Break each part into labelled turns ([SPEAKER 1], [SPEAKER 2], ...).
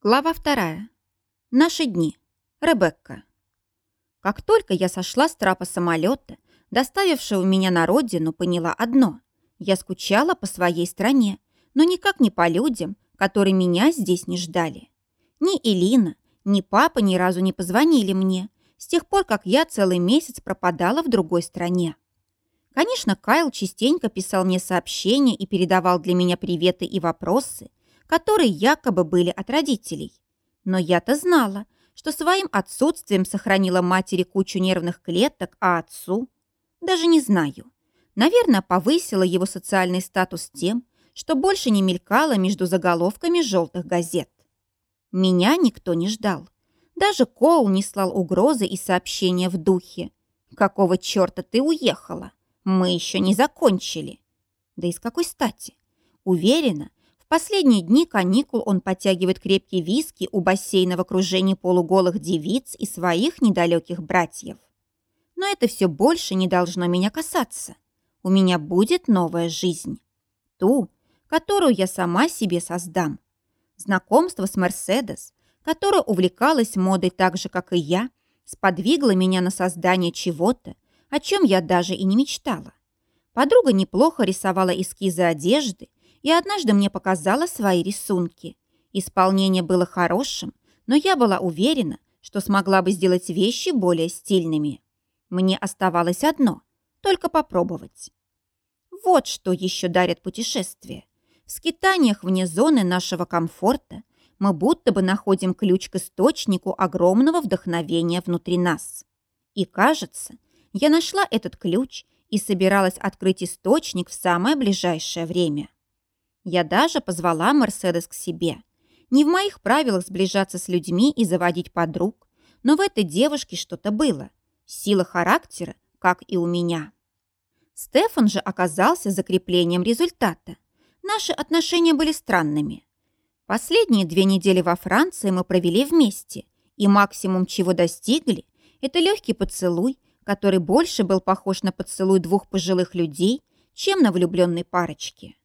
[SPEAKER 1] Глава вторая. Наши дни. Ребекка. Как только я сошла с трапа самолета, доставившего меня на родину, поняла одно. Я скучала по своей стране, но никак не по людям, которые меня здесь не ждали. Ни Элина, ни папа ни разу не позвонили мне, с тех пор, как я целый месяц пропадала в другой стране. Конечно, Кайл частенько писал мне сообщения и передавал для меня приветы и вопросы, которые якобы были от родителей. Но я-то знала, что своим отсутствием сохранила матери кучу нервных клеток, а отцу... Даже не знаю. Наверное, повысила его социальный статус тем, что больше не мелькала между заголовками желтых газет. Меня никто не ждал. Даже Коул не слал угрозы и сообщения в духе. «Какого черта ты уехала? Мы еще не закончили». Да и с какой стати? Уверена, последние дни каникул он подтягивает крепкие виски у бассейна в окружении полуголых девиц и своих недалеких братьев. Но это все больше не должно меня касаться. У меня будет новая жизнь. Ту, которую я сама себе создам. Знакомство с Мерседес, которая увлекалась модой так же, как и я, сподвигло меня на создание чего-то, о чем я даже и не мечтала. Подруга неплохо рисовала эскизы одежды, и однажды мне показала свои рисунки. Исполнение было хорошим, но я была уверена, что смогла бы сделать вещи более стильными. Мне оставалось одно – только попробовать. Вот что еще дарят путешествия. В скитаниях вне зоны нашего комфорта мы будто бы находим ключ к источнику огромного вдохновения внутри нас. И кажется, я нашла этот ключ и собиралась открыть источник в самое ближайшее время. Я даже позвала Мерседес к себе. Не в моих правилах сближаться с людьми и заводить подруг, но в этой девушке что-то было. Сила характера, как и у меня. Стефан же оказался закреплением результата. Наши отношения были странными. Последние две недели во Франции мы провели вместе, и максимум, чего достигли, это легкий поцелуй, который больше был похож на поцелуй двух пожилых людей, чем на влюбленной парочке.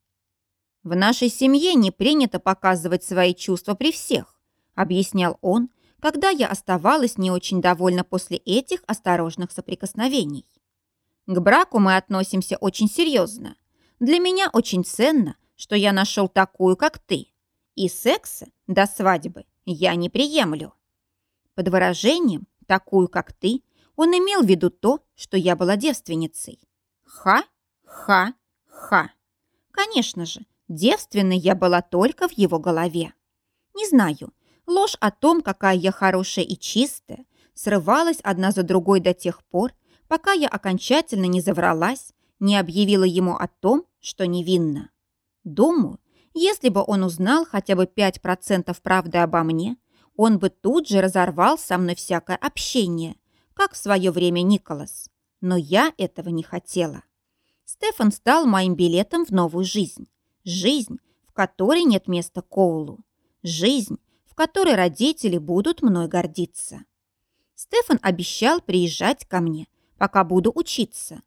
[SPEAKER 1] «В нашей семье не принято показывать свои чувства при всех», объяснял он, когда я оставалась не очень довольна после этих осторожных соприкосновений. «К браку мы относимся очень серьезно. Для меня очень ценно, что я нашел такую, как ты. И секса до свадьбы я не приемлю». Под выражением «такую, как ты» он имел в виду то, что я была девственницей. Ха, ха, ха. Конечно же, Девственной я была только в его голове. Не знаю, ложь о том, какая я хорошая и чистая, срывалась одна за другой до тех пор, пока я окончательно не завралась, не объявила ему о том, что невинна. Думаю, если бы он узнал хотя бы 5% правды обо мне, он бы тут же разорвал со мной всякое общение, как в свое время Николас. Но я этого не хотела. Стефан стал моим билетом в новую жизнь. Жизнь, в которой нет места Коулу. Жизнь, в которой родители будут мной гордиться. Стефан обещал приезжать ко мне, пока буду учиться.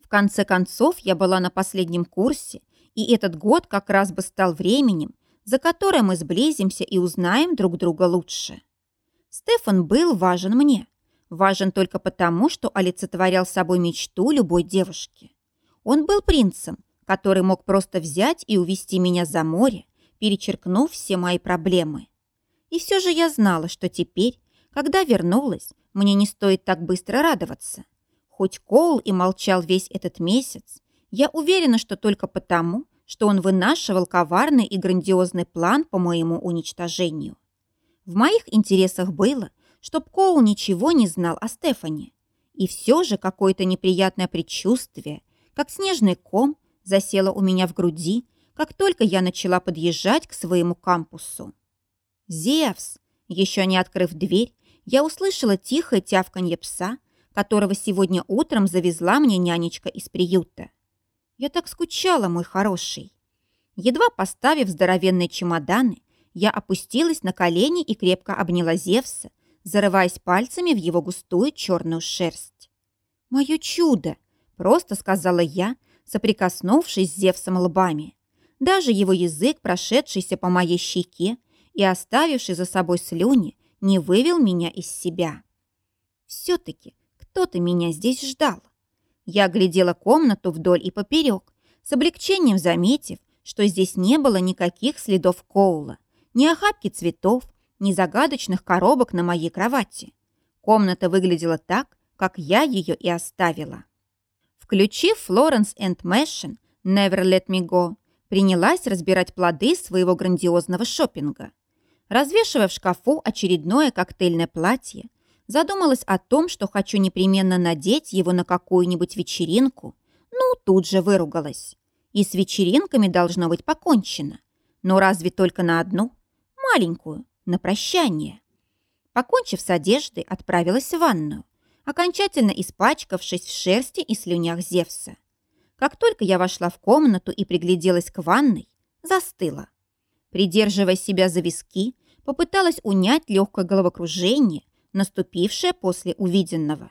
[SPEAKER 1] В конце концов, я была на последнем курсе, и этот год как раз бы стал временем, за которое мы сблизимся и узнаем друг друга лучше. Стефан был важен мне. Важен только потому, что олицетворял собой мечту любой девушки. Он был принцем, который мог просто взять и увести меня за море, перечеркнув все мои проблемы. И все же я знала, что теперь, когда вернулась, мне не стоит так быстро радоваться. Хоть Коул и молчал весь этот месяц, я уверена, что только потому, что он вынашивал коварный и грандиозный план по моему уничтожению. В моих интересах было, чтоб Коул ничего не знал о Стефане. И все же какое-то неприятное предчувствие, как снежный ком, засела у меня в груди, как только я начала подъезжать к своему кампусу. «Зевс!» Еще не открыв дверь, я услышала тихое тявканье пса, которого сегодня утром завезла мне нянечка из приюта. Я так скучала, мой хороший. Едва поставив здоровенные чемоданы, я опустилась на колени и крепко обняла Зевса, зарываясь пальцами в его густую черную шерсть. «Мое чудо!» – просто сказала я, соприкоснувшись с Зевсом лбами. Даже его язык, прошедшийся по моей щеке, и оставивший за собой слюни, не вывел меня из себя. Все-таки кто-то меня здесь ждал. Я глядела комнату вдоль и поперек, с облегчением заметив, что здесь не было никаких следов Коула, ни охапки цветов, ни загадочных коробок на моей кровати. Комната выглядела так, как я ее и оставила. Включив Флоренс энд Мэшин «Never Let Me Go», принялась разбирать плоды своего грандиозного шопинга. Развешивая в шкафу очередное коктейльное платье, задумалась о том, что хочу непременно надеть его на какую-нибудь вечеринку, ну, тут же выругалась. И с вечеринками должно быть покончено. Но разве только на одну? Маленькую, на прощание. Покончив с одеждой, отправилась в ванную, окончательно испачкавшись в шерсти и слюнях Зевса. Как только я вошла в комнату и пригляделась к ванной, застыла. Придерживая себя за виски, попыталась унять легкое головокружение, наступившее после увиденного.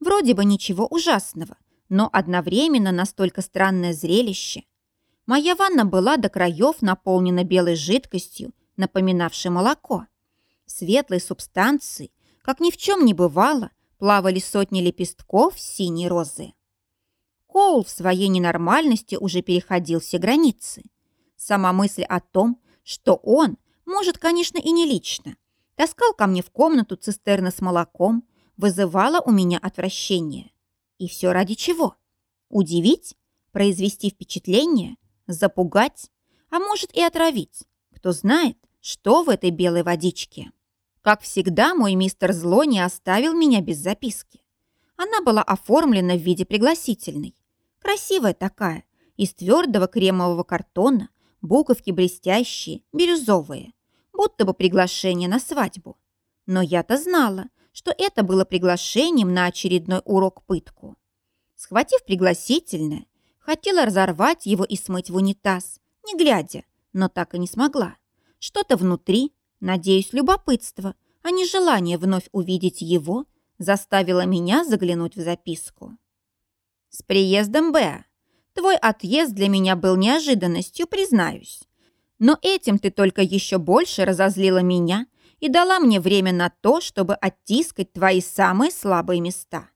[SPEAKER 1] Вроде бы ничего ужасного, но одновременно настолько странное зрелище. Моя ванна была до краев наполнена белой жидкостью, напоминавшей молоко. Светлой субстанции, как ни в чем не бывало, плавали сотни лепестков синей розы. Коул в своей ненормальности уже переходил все границы. Сама мысль о том, что он, может, конечно, и не лично, таскал ко мне в комнату цистерны с молоком, вызывала у меня отвращение. И все ради чего? Удивить? Произвести впечатление? Запугать? А может и отравить? Кто знает, что в этой белой водичке? Как всегда, мой мистер Зло не оставил меня без записки. Она была оформлена в виде пригласительной. Красивая такая, из твердого кремового картона, буковки блестящие, бирюзовые, будто бы приглашение на свадьбу. Но я-то знала, что это было приглашением на очередной урок пытку. Схватив пригласительное, хотела разорвать его и смыть в унитаз, не глядя, но так и не смогла. Что-то внутри, надеюсь, любопытство, а не желание вновь увидеть его, заставило меня заглянуть в записку. «С приездом, Беа. Твой отъезд для меня был неожиданностью, признаюсь. Но этим ты только еще больше разозлила меня и дала мне время на то, чтобы оттискать твои самые слабые места.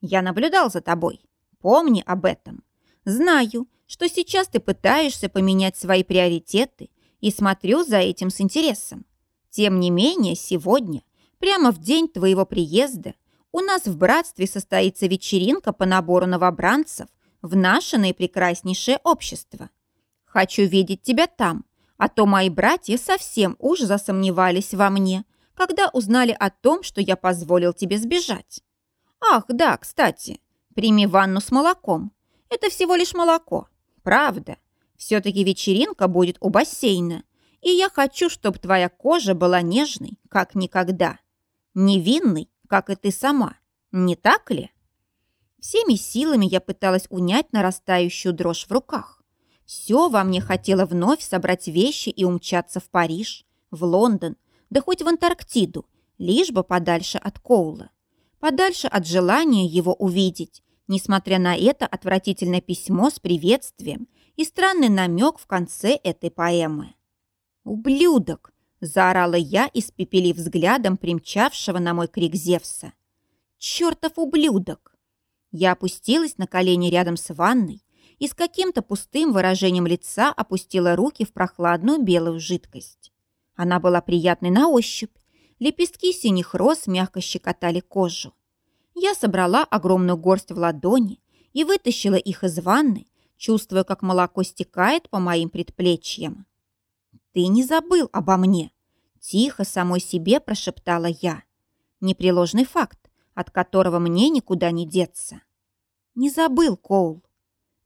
[SPEAKER 1] Я наблюдал за тобой. Помни об этом. Знаю, что сейчас ты пытаешься поменять свои приоритеты и смотрю за этим с интересом. Тем не менее, сегодня, прямо в день твоего приезда, у нас в братстве состоится вечеринка по набору новобранцев в наше наипрекраснейшее общество. Хочу видеть тебя там, а то мои братья совсем уж засомневались во мне, когда узнали о том, что я позволил тебе сбежать. Ах, да, кстати, прими ванну с молоком. Это всего лишь молоко. Правда. Все-таки вечеринка будет у бассейна, и я хочу, чтобы твоя кожа была нежной, как никогда. Невинной, как и ты сама. Не так ли? Всеми силами я пыталась унять нарастающую дрожь в руках. Все во мне хотело вновь собрать вещи и умчаться в Париж, в Лондон, да хоть в Антарктиду, лишь бы подальше от Коула. Подальше от желания его увидеть, несмотря на это отвратительное письмо с приветствием и странный намек в конце этой поэмы. «Ублюдок!» Заорала я, испепелив взглядом примчавшего на мой крик Зевса. «Чертов ублюдок!» Я опустилась на колени рядом с ванной и с каким-то пустым выражением лица опустила руки в прохладную белую жидкость. Она была приятной на ощупь. Лепестки синих роз мягко щекотали кожу. Я собрала огромную горсть в ладони и вытащила их из ванны, чувствуя, как молоко стекает по моим предплечьям. «Ты не забыл обо мне!» Тихо самой себе прошептала я. Непреложный факт, от которого мне никуда не деться. Не забыл, Коул.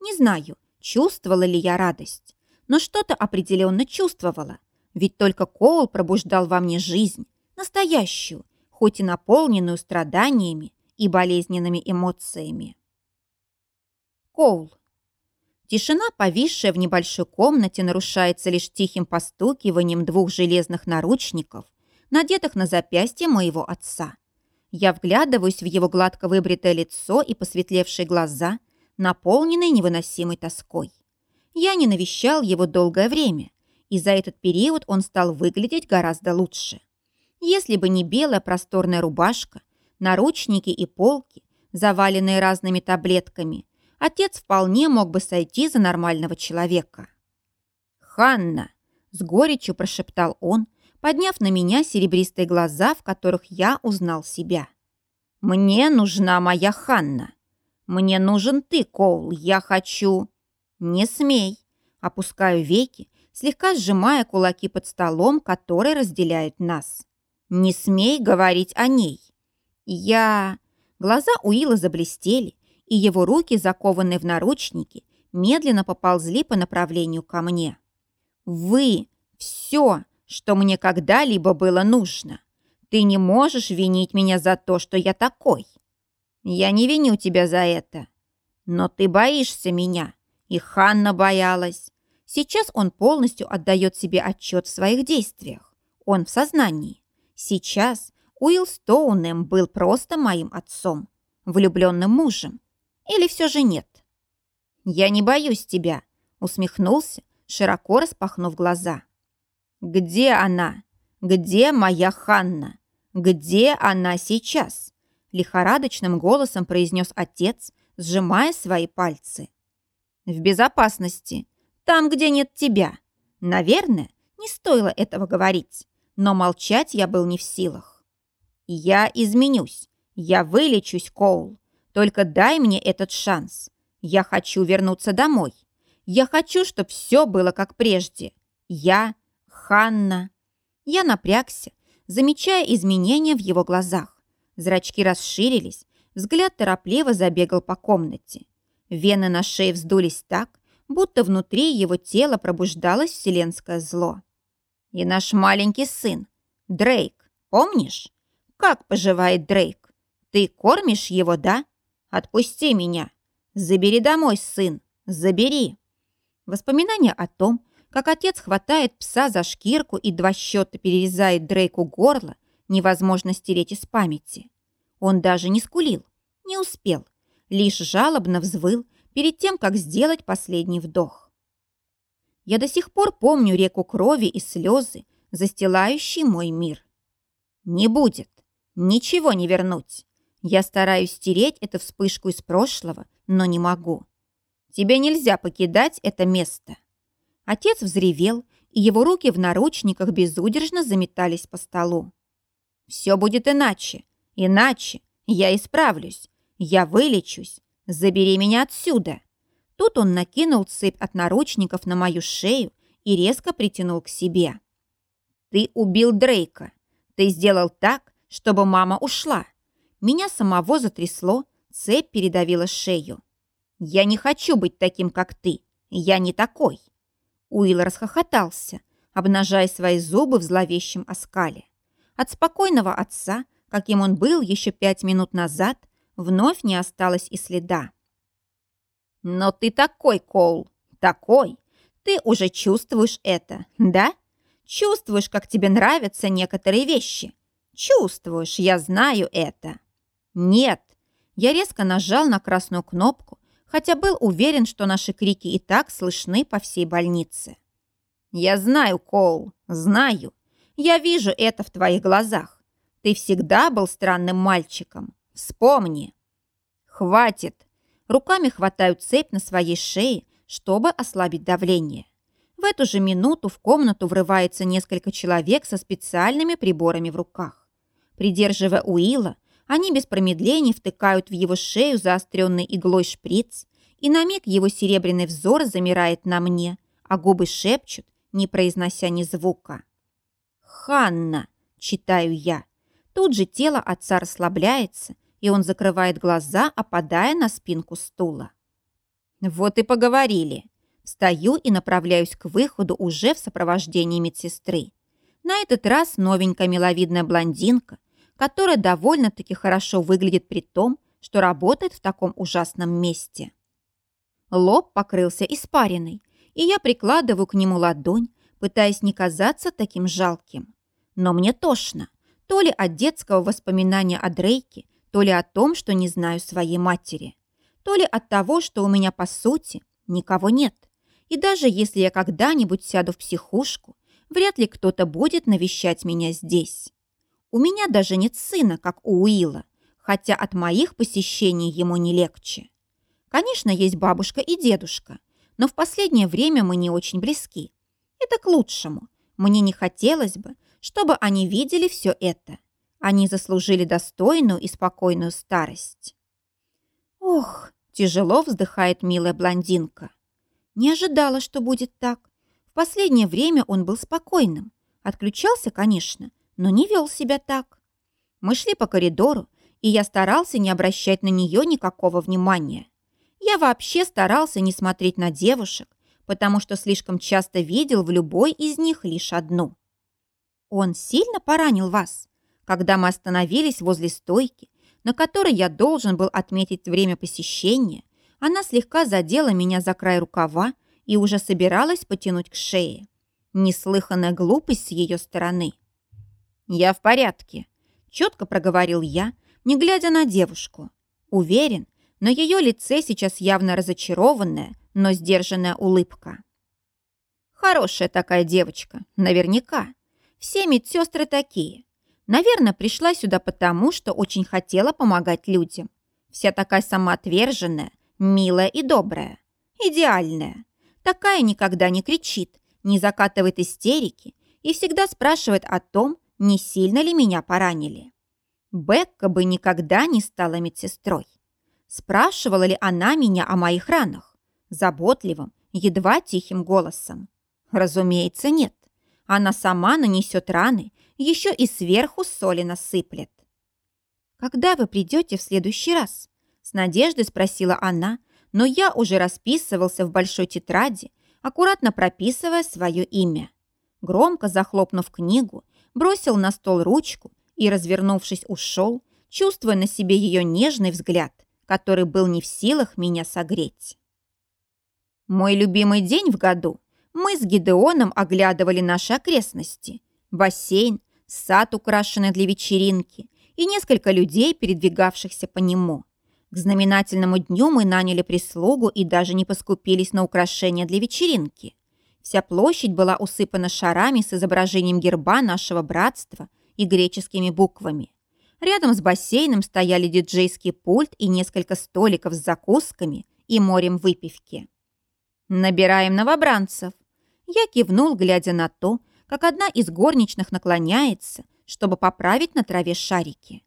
[SPEAKER 1] Не знаю, чувствовала ли я радость, но что-то определенно чувствовала, ведь только Коул пробуждал во мне жизнь, настоящую, хоть и наполненную страданиями и болезненными эмоциями. Коул. Тишина, повисшая в небольшой комнате, нарушается лишь тихим постукиванием двух железных наручников, надетых на запястье моего отца. Я вглядываюсь в его гладко выбритое лицо и посветлевшие глаза, наполненные невыносимой тоской. Я не навещал его долгое время, и за этот период он стал выглядеть гораздо лучше. Если бы не белая просторная рубашка, наручники и полки, заваленные разными таблетками, отец вполне мог бы сойти за нормального человека. «Ханна!» – с горечью прошептал он, подняв на меня серебристые глаза, в которых я узнал себя. «Мне нужна моя Ханна. Мне нужен ты, Коул. Я хочу...» «Не смей!» Опускаю веки, слегка сжимая кулаки под столом, который разделяет нас. «Не смей говорить о ней!» «Я...» Глаза Уилла заблестели, и его руки, закованные в наручники, медленно поползли по направлению ко мне. «Вы — все, что мне когда-либо было нужно. Ты не можешь винить меня за то, что я такой. Я не виню тебя за это. Но ты боишься меня, и Ханна боялась. Сейчас он полностью отдает себе отчет в своих действиях. Он в сознании. Сейчас Уилл Стоунем был просто моим отцом, влюбленным мужем. Или все же нет? «Я не боюсь тебя», — усмехнулся, широко распахнув глаза. «Где она? Где моя Ханна? Где она сейчас?» Лихорадочным голосом произнес отец, сжимая свои пальцы. «В безопасности. Там, где нет тебя. Наверное, не стоило этого говорить, но молчать я был не в силах. Я изменюсь. Я вылечусь, Коул. Только дай мне этот шанс. Я хочу вернуться домой. Я хочу, чтобы все было как прежде. Я Ханна. Я напрягся, замечая изменения в его глазах. Зрачки расширились, взгляд торопливо забегал по комнате. Вены на шее вздулись так, будто внутри его тела пробуждалось вселенское зло. И наш маленький сын, Дрейк, помнишь? Как поживает Дрейк? Ты кормишь его, да? Отпусти меня. Забери домой, сын, забери. Воспоминания о том, как отец хватает пса за шкирку и два счета перерезает Дрейку горло, невозможно стереть из памяти. Он даже не скулил, не успел, лишь жалобно взвыл перед тем, как сделать последний вдох. Я до сих пор помню реку крови и слезы, застилающие мой мир. Не будет, ничего не вернуть. Я стараюсь стереть эту вспышку из прошлого, но не могу. Тебе нельзя покидать это место. Отец взревел, и его руки в наручниках безудержно заметались по столу. «Все будет иначе. Иначе. Я исправлюсь. Я вылечусь. Забери меня отсюда». Тут он накинул цепь от наручников на мою шею и резко притянул к себе. «Ты убил Дрейка. Ты сделал так, чтобы мама ушла. Меня самого затрясло, цепь передавила шею. Я не хочу быть таким, как ты. Я не такой. Уилл расхохотался, обнажая свои зубы в зловещем оскале. От спокойного отца, каким он был еще пять минут назад, вновь не осталось и следа. «Но ты такой, Коул, такой! Ты уже чувствуешь это, да? Чувствуешь, как тебе нравятся некоторые вещи. Чувствуешь, я знаю это». «Нет!» Я резко нажал на красную кнопку, хотя был уверен, что наши крики и так слышны по всей больнице. «Я знаю, Коул, знаю. Я вижу это в твоих глазах. Ты всегда был странным мальчиком. Вспомни». «Хватит!» Руками хватаю цепь на своей шее, чтобы ослабить давление. В эту же минуту в комнату врывается несколько человек со специальными приборами в руках. Придерживая Уилла, они без промедлений втыкают в его шею заостренный иглой шприц, и на миг его серебряный взор замирает на мне, а губы шепчут, не произнося ни звука. «Ханна!» – читаю я. Тут же тело отца расслабляется, и он закрывает глаза, опадая на спинку стула. Вот и поговорили. Встаю и направляюсь к выходу уже в сопровождении медсестры. На этот раз новенькая миловидная блондинка которая довольно-таки хорошо выглядит при том, что работает в таком ужасном месте. Лоб покрылся испариной, и я прикладываю к нему ладонь, пытаясь не казаться таким жалким. Но мне тошно, то ли от детского воспоминания о Дрейке, то ли о том, что не знаю своей матери, то ли от того, что у меня, по сути, никого нет. И даже если я когда-нибудь сяду в психушку, вряд ли кто-то будет навещать меня здесь. У меня даже нет сына, как у Уилла, хотя от моих посещений ему не легче. Конечно, есть бабушка и дедушка, но в последнее время мы не очень близки. Это к лучшему. Мне не хотелось бы, чтобы они видели все это. Они заслужили достойную и спокойную старость. Ох, тяжело вздыхает милая блондинка. Не ожидала, что будет так. В последнее время он был спокойным. Отключался, конечно, но не вел себя так. Мы шли по коридору, и я старался не обращать на нее никакого внимания. Я вообще старался не смотреть на девушек, потому что слишком часто видел в любой из них лишь одну. Он сильно поранил вас? Когда мы остановились возле стойки, на которой я должен был отметить время посещения, она слегка задела меня за край рукава и уже собиралась потянуть к шее. Неслыханная глупость с ее стороны. «Я в порядке», — четко проговорил я, не глядя на девушку. Уверен, на ее лице сейчас явно разочарованная, но сдержанная улыбка. Хорошая такая девочка, наверняка. Все медсестры такие. Наверное, пришла сюда потому, что очень хотела помогать людям. Вся такая самоотверженная, милая и добрая. Идеальная. Такая никогда не кричит, не закатывает истерики и всегда спрашивает о том, не сильно ли меня поранили. Бекка бы никогда не стала медсестрой. Спрашивала ли она меня о моих ранах? Заботливым, едва тихим голосом. Разумеется, нет. Она сама нанесет раны, еще и сверху соли насыплет. «Когда вы придете в следующий раз?» С надеждой спросила она, но я уже расписывался в большой тетради, аккуратно прописывая свое имя. Громко захлопнув книгу, бросил на стол ручку и, развернувшись, ушел, чувствуя на себе ее нежный взгляд, который был не в силах меня согреть. Мой любимый день в году мы с Гидеоном оглядывали наши окрестности. Бассейн, сад, украшенный для вечеринки, и несколько людей, передвигавшихся по нему. К знаменательному дню мы наняли прислугу и даже не поскупились на украшения для вечеринки. Вся площадь была усыпана шарами с изображением герба нашего братства и греческими буквами. Рядом с бассейном стояли диджейский пульт и несколько столиков с закусками и морем выпивки. «Набираем новобранцев», я кивнул, глядя на то, как одна из горничных наклоняется, чтобы поправить на траве шарики.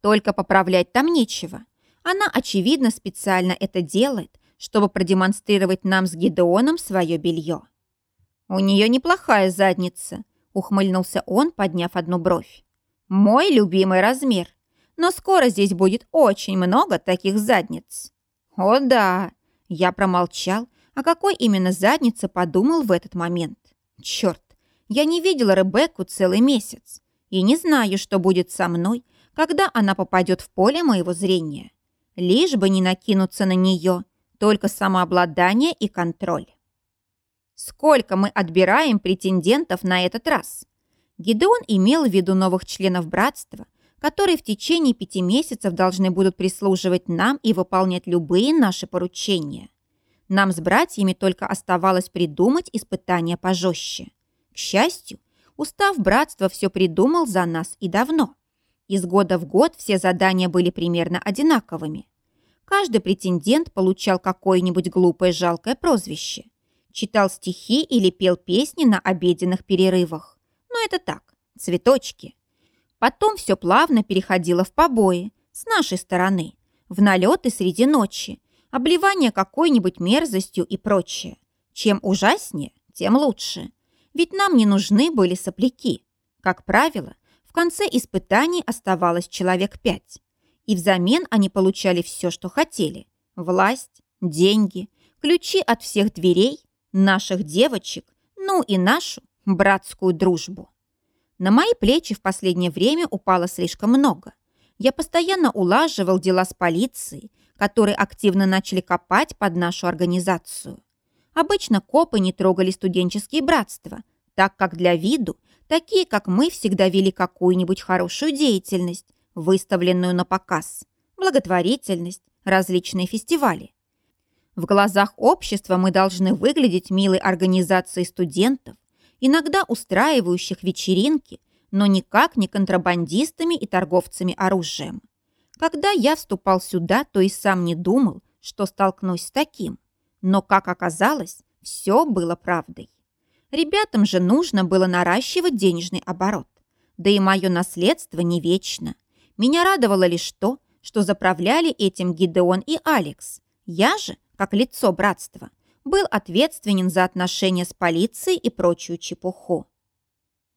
[SPEAKER 1] Только поправлять там нечего. Она, очевидно, специально это делает, чтобы продемонстрировать нам с Гидеоном свое белье. «У нее неплохая задница», — ухмыльнулся он, подняв одну бровь. «Мой любимый размер. Но скоро здесь будет очень много таких задниц». «О да!» Я промолчал, о какой именно заднице подумал в этот момент? Черт, я не видела Ребекку целый месяц и не знаю, что будет со мной, когда она попадет в поле моего зрения. Лишь бы не накинуться на нее, только самообладание и контроль. Сколько мы отбираем претендентов на этот раз? Гидеон имел в виду новых членов братства, которые в течение пяти месяцев должны будут прислуживать нам и выполнять любые наши поручения. Нам с братьями только оставалось придумать испытания пожестче. К счастью, устав братства все придумал за нас и давно. Из года в год все задания были примерно одинаковыми. Каждый претендент получал какое-нибудь глупое жалкое прозвище. Читал стихи или пел песни на обеденных перерывах. Но это так, цветочки. Потом все плавно переходило в побои, с нашей стороны, в налеты среди ночи, обливание какой-нибудь мерзостью и прочее. Чем ужаснее, тем лучше. Ведь нам не нужны были сопляки. Как правило, в конце испытаний оставалось человек пять. И взамен они получали все, что хотели. Власть, деньги, ключи от всех дверей, наших девочек, ну и нашу братскую дружбу. На мои плечи в последнее время упало слишком много. Я постоянно улаживал дела с полицией, которые активно начали копать под нашу организацию. Обычно копы не трогали студенческие братства, так как для виду такие, как мы, всегда вели какую-нибудь хорошую деятельность, выставленную на показ, благотворительность, различные фестивали. В глазах общества мы должны выглядеть милой организацией студентов, иногда устраивающих вечеринки, но никак не контрабандистами и торговцами оружием. Когда я вступал сюда, то и сам не думал, что столкнусь с таким. Но, как оказалось, все было правдой. Ребятам же нужно было наращивать денежный оборот. Да и мое наследство не вечно. Меня радовало лишь то, что заправляли этим Гидеон и Алекс. Я же, как лицо братства, был ответственен за отношения с полицией и прочую чепуху.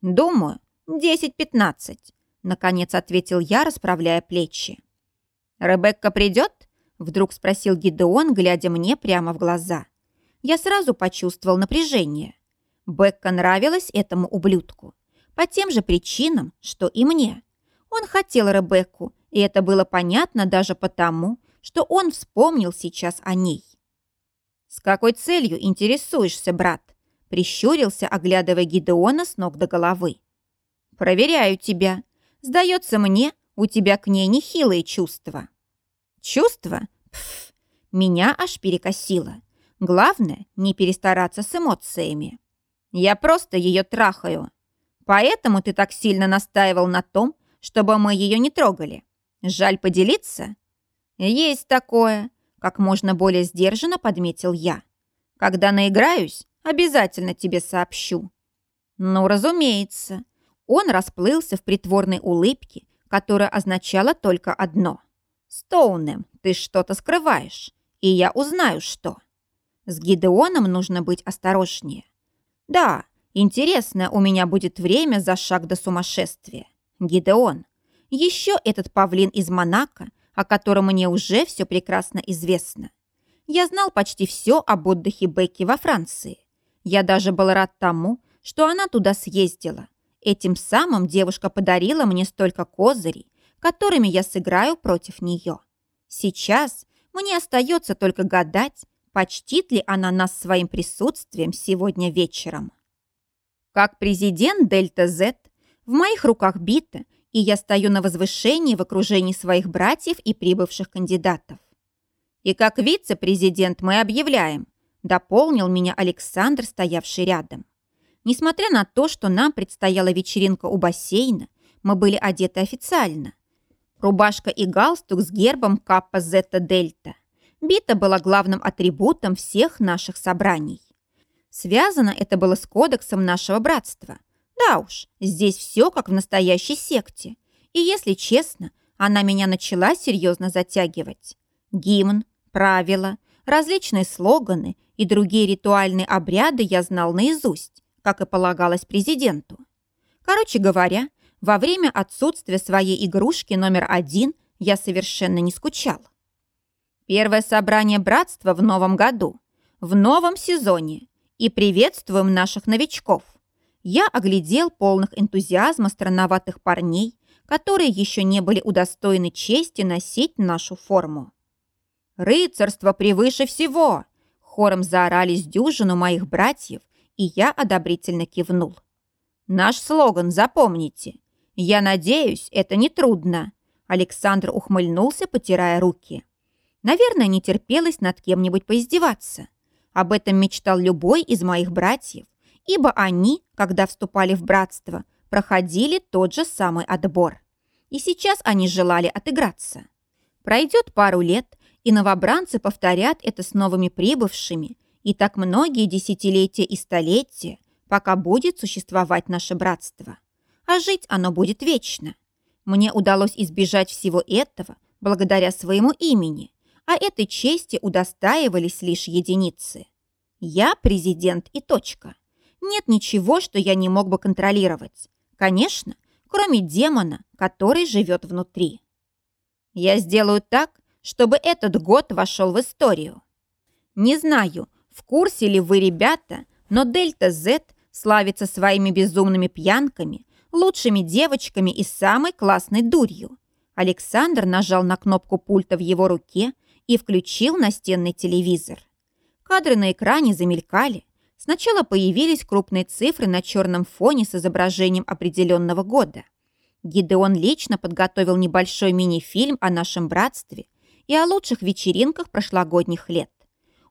[SPEAKER 1] «Думаю, 10-15», — наконец ответил я, расправляя плечи. «Ребекка придет?» — вдруг спросил Гидеон, глядя мне прямо в глаза. Я сразу почувствовал напряжение. Бекка нравилась этому ублюдку. По тем же причинам, что и мне. Он хотел Ребекку, и это было понятно даже потому, что он вспомнил сейчас о ней. «С какой целью интересуешься, брат?» Прищурился, оглядывая Гидеона с ног до головы. «Проверяю тебя. Сдается мне, у тебя к ней нехилые чувства». «Чувства? Пф, меня аж перекосило. Главное, не перестараться с эмоциями. Я просто ее трахаю. Поэтому ты так сильно настаивал на том, чтобы мы ее не трогали. Жаль поделиться?» «Есть такое», — как можно более сдержанно подметил я. «Когда наиграюсь, обязательно тебе сообщу». «Ну, разумеется». Он расплылся в притворной улыбке, которая означала только одно. «Стоунем, ты что-то скрываешь, и я узнаю, что». С Гидеоном нужно быть осторожнее. Да, интересное у меня будет время за шаг до сумасшествия. Гидеон. Еще этот павлин из Монако, о котором мне уже все прекрасно известно. Я знал почти все об отдыхе Бекки во Франции. Я даже был рад тому, что она туда съездила. Этим самым девушка подарила мне столько козырей, которыми я сыграю против нее. Сейчас мне остается только гадать, почтит ли она нас своим присутствием сегодня вечером. Как президент Дельта Z в моих руках бита, и я стою на возвышении в окружении своих братьев и прибывших кандидатов. И как вице-президент мы объявляем, дополнил меня Александр, стоявший рядом. Несмотря на то, что нам предстояла вечеринка у бассейна, мы были одеты официально. Рубашка и галстук с гербом Каппа Зетта Дельта. Бита была главным атрибутом всех наших собраний. Связано это было с кодексом нашего братства, да уж, здесь все как в настоящей секте. И если честно, она меня начала серьезно затягивать. Гимн, правила, различные слоганы и другие ритуальные обряды я знал наизусть, как и полагалось президенту. Короче говоря, во время отсутствия своей игрушки номер один я совершенно не скучал. Первое собрание братства в новом году, в новом сезоне. И приветствуем наших новичков я оглядел полных энтузиазма странноватых парней, которые еще не были удостоены чести носить нашу форму. «Рыцарство превыше всего!» Хором заорали с дюжину моих братьев, и я одобрительно кивнул. «Наш слоган запомните. Я надеюсь, это не трудно». Александр ухмыльнулся, потирая руки. Наверное, не терпелось над кем-нибудь поиздеваться. Об этом мечтал любой из моих братьев, ибо они, когда вступали в братство, проходили тот же самый отбор. И сейчас они желали отыграться. Пройдет пару лет, и новобранцы повторят это с новыми прибывшими, и так многие десятилетия и столетия, пока будет существовать наше братство. А жить оно будет вечно. Мне удалось избежать всего этого благодаря своему имени, а этой чести удостаивались лишь единицы. Я президент и точка нет ничего, что я не мог бы контролировать. Конечно, кроме демона, который живет внутри. Я сделаю так, чтобы этот год вошел в историю. Не знаю, в курсе ли вы, ребята, но Дельта Z славится своими безумными пьянками, лучшими девочками и самой классной дурью. Александр нажал на кнопку пульта в его руке и включил настенный телевизор. Кадры на экране замелькали, Сначала появились крупные цифры на черном фоне с изображением определенного года. Гидеон лично подготовил небольшой мини-фильм о нашем братстве и о лучших вечеринках прошлогодних лет.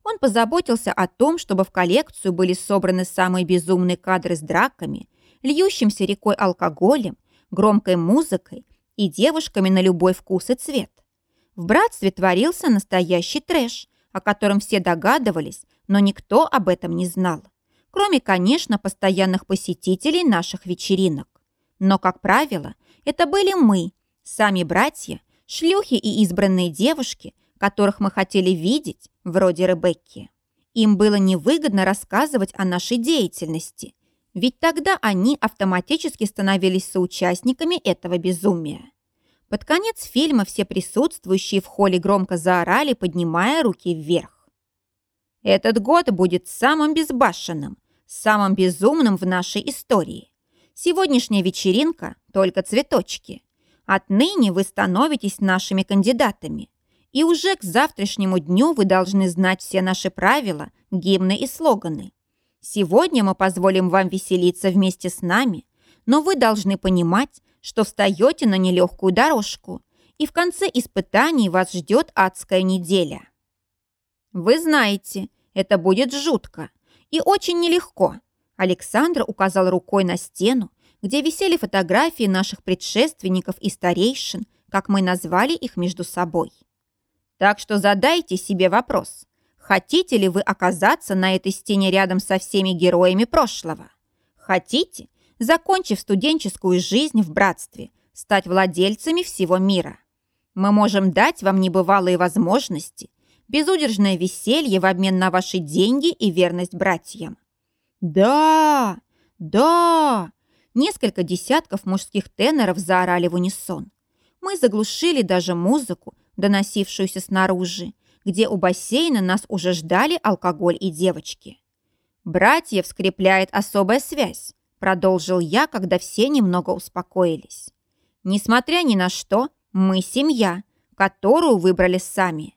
[SPEAKER 1] Он позаботился о том, чтобы в коллекцию были собраны самые безумные кадры с драками, льющимся рекой алкоголем, громкой музыкой и девушками на любой вкус и цвет. В братстве творился настоящий трэш, о котором все догадывались, но никто об этом не знал. Кроме, конечно, постоянных посетителей наших вечеринок. Но, как правило, это были мы, сами братья, шлюхи и избранные девушки, которых мы хотели видеть, вроде Ребекки. Им было невыгодно рассказывать о нашей деятельности, ведь тогда они автоматически становились соучастниками этого безумия. Под конец фильма все присутствующие в холле громко заорали, поднимая руки вверх. «Этот год будет самым безбашенным, самым безумным в нашей истории. Сегодняшняя вечеринка – только цветочки. Отныне вы становитесь нашими кандидатами. И уже к завтрашнему дню вы должны знать все наши правила, гимны и слоганы. Сегодня мы позволим вам веселиться вместе с нами, но вы должны понимать, что встаете на нелегкую дорожку, и в конце испытаний вас ждет адская неделя. Вы знаете, это будет жутко и очень нелегко. Александр указал рукой на стену, где висели фотографии наших предшественников и старейшин, как мы назвали их между собой. Так что задайте себе вопрос, хотите ли вы оказаться на этой стене рядом со всеми героями прошлого? Хотите, закончив студенческую жизнь в братстве, стать владельцами всего мира? Мы можем дать вам небывалые возможности, безудержное веселье в обмен на ваши деньги и верность братьям. «Да! Да!» Несколько десятков мужских теноров заорали в унисон. Мы заглушили даже музыку, доносившуюся снаружи, где у бассейна нас уже ждали алкоголь и девочки. «Братьев скрепляет особая связь», продолжил я, когда все немного успокоились. «Несмотря ни на что, мы семья, которую выбрали сами.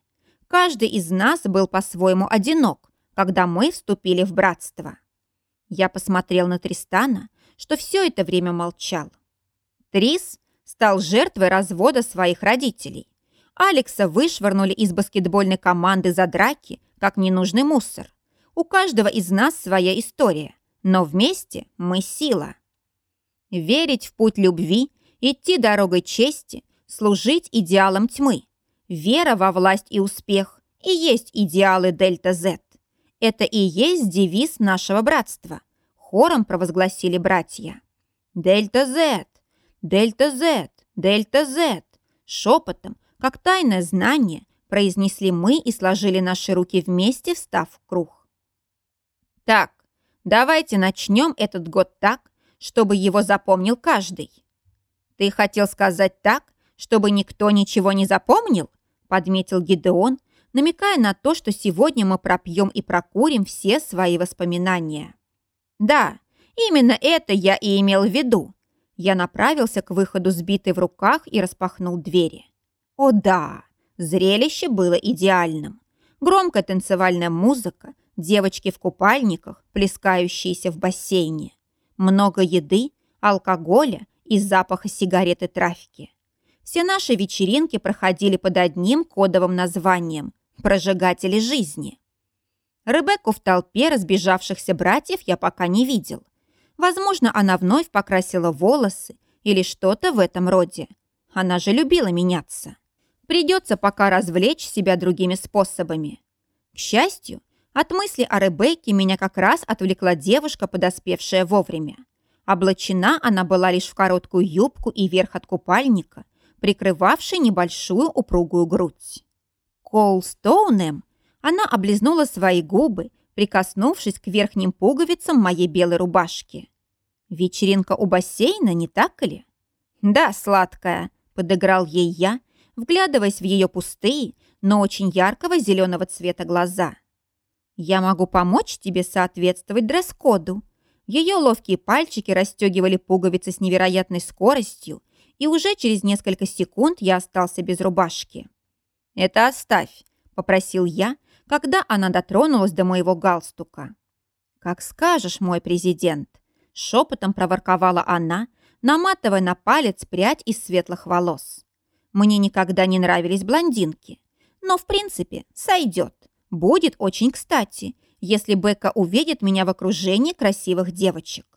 [SPEAKER 1] Каждый из нас был по-своему одинок, когда мы вступили в братство». Я посмотрел на Тристана, что все это время молчал. Трис стал жертвой развода своих родителей. Алекса вышвырнули из баскетбольной команды за драки, как ненужный мусор. У каждого из нас своя история, но вместе мы сила. Верить в путь любви, идти дорогой чести, служить идеалам тьмы. Вера во власть и успех и есть идеалы Дельта Z. Это и есть девиз нашего братства. Хором провозгласили братья. Дельта Z, Дельта Z, Дельта Z. Шепотом, как тайное знание, произнесли мы и сложили наши руки вместе, встав в круг. Так, давайте начнем этот год так, чтобы его запомнил каждый. Ты хотел сказать так, чтобы никто ничего не запомнил? Подметил Гидеон, намекая на то, что сегодня мы пропьем и прокурим все свои воспоминания. Да, именно это я и имел в виду. Я направился к выходу сбитый в руках и распахнул двери. О да, зрелище было идеальным. Громкая танцевальная музыка, девочки в купальниках, плескающиеся в бассейне. Много еды, алкоголя и запаха сигарет и трафики. Все наши вечеринки проходили под одним кодовым названием «Прожигатели жизни». Ребекку в толпе разбежавшихся братьев я пока не видел. Возможно, она вновь покрасила волосы или что-то в этом роде. Она же любила меняться. Придется пока развлечь себя другими способами. К счастью, от мысли о Ребекке меня как раз отвлекла девушка, подоспевшая вовремя. Облачена она была лишь в короткую юбку и верх от купальника, прикрывавший небольшую упругую грудь. Коул Стоунем она облизнула свои губы, прикоснувшись к верхним пуговицам моей белой рубашки. «Вечеринка у бассейна, не так ли?» «Да, сладкая», — подыграл ей я, вглядываясь в ее пустые, но очень яркого зеленого цвета глаза. «Я могу помочь тебе соответствовать дресс-коду». Ее ловкие пальчики расстегивали пуговицы с невероятной скоростью, и уже через несколько секунд я остался без рубашки. «Это оставь», — попросил я, когда она дотронулась до моего галстука. «Как скажешь, мой президент», — шепотом проворковала она, наматывая на палец прядь из светлых волос. Мне никогда не нравились блондинки. Но, в принципе, сойдет. Будет очень кстати, если Бека увидит меня в окружении красивых девочек.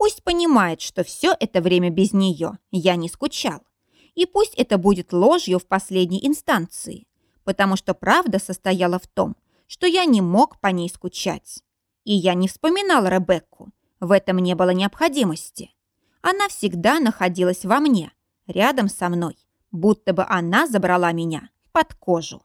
[SPEAKER 1] Пусть понимает, что все это время без нее я не скучал. И пусть это будет ложью в последней инстанции, потому что правда состояла в том, что я не мог по ней скучать. И я не вспоминал Ребекку, в этом не было необходимости. Она всегда находилась во мне, рядом со мной, будто бы она забрала меня под кожу.